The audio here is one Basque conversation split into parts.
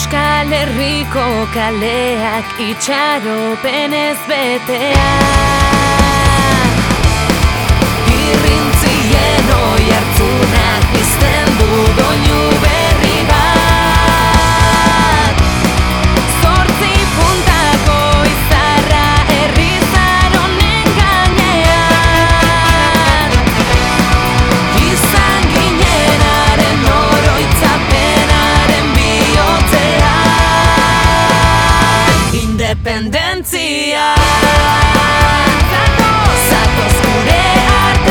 Euskal Herriko kaleak itxaropen ez independentzia. Zatoz, zatoz gure arte.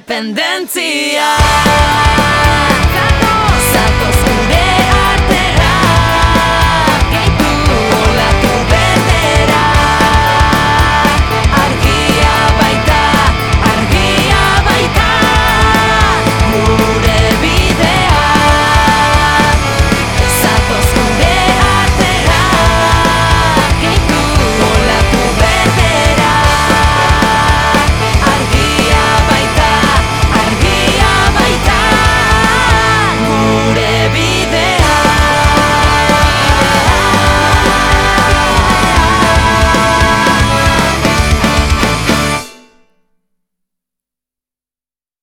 independentzia